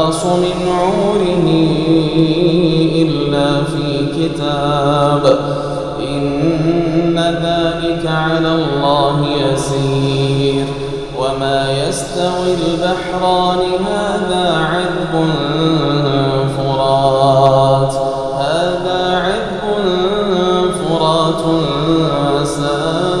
ينقص من عمره إلا في كتاب. إن ذلك على الله يسير. وما يستوي البحران هذا عذب فرات. هذا عذب فرات سائغ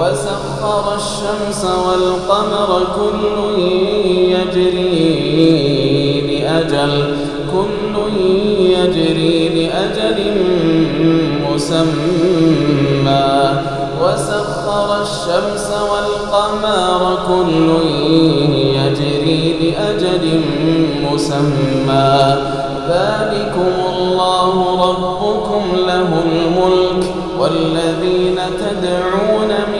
وسخر الشمس والقمر كل يجري لأجل كل يجري لأجل مسمى. وسخر الشمس والقمر كل يجري لأجل مسمى. ذلكم الله ربكم له الملك والذين تدعون من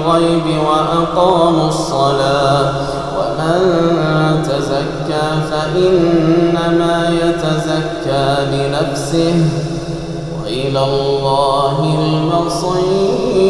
بالغيب وأقاموا الصلاة ومن تزكى فإنما يتزكى لنفسه وإلى الله المصير.